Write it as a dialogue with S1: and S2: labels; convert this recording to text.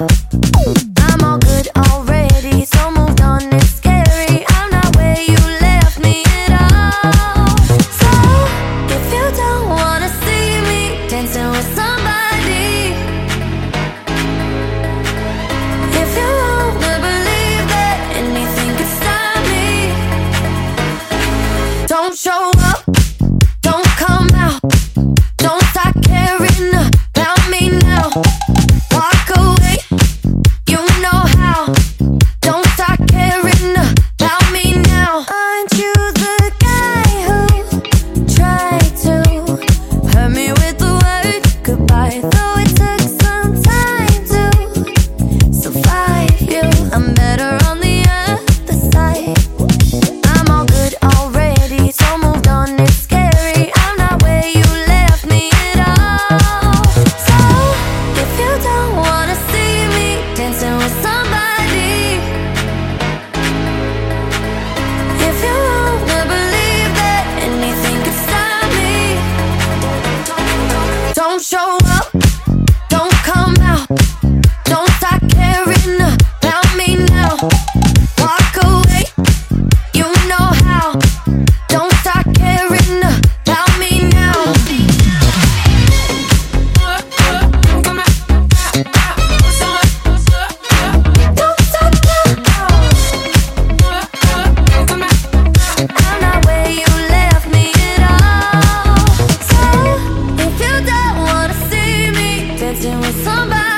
S1: Uh-huh. goodbye, though it's. somebody